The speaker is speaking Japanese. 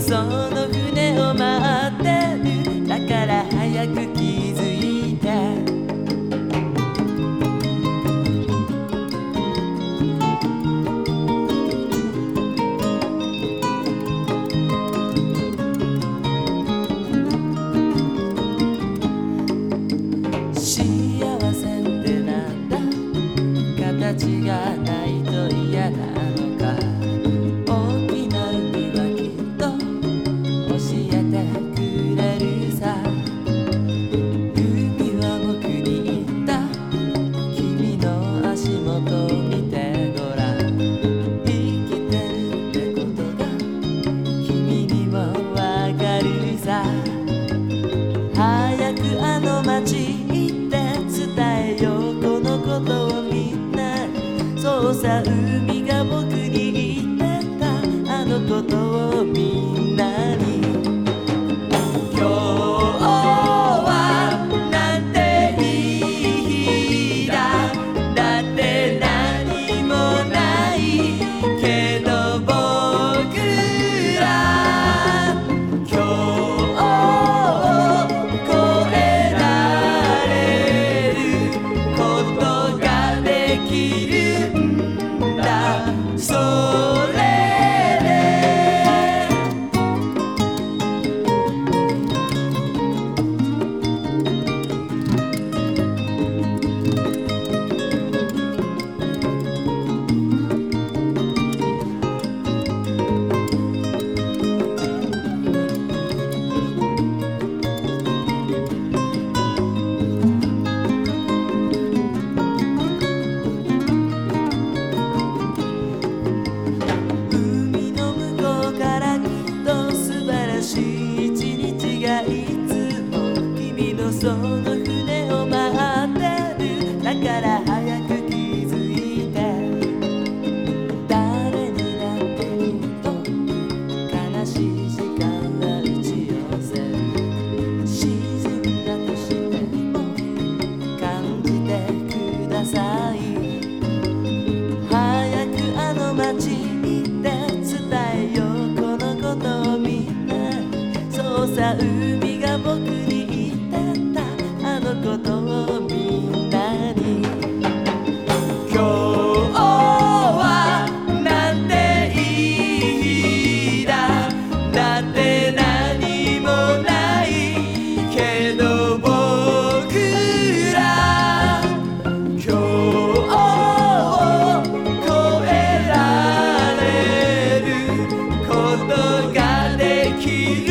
kazanabilir 海が僕に言ってたあの言葉ことをみんなに」「今日はなんていい日だ」「だって何もないけど僕ら」「今日を超えられることができる」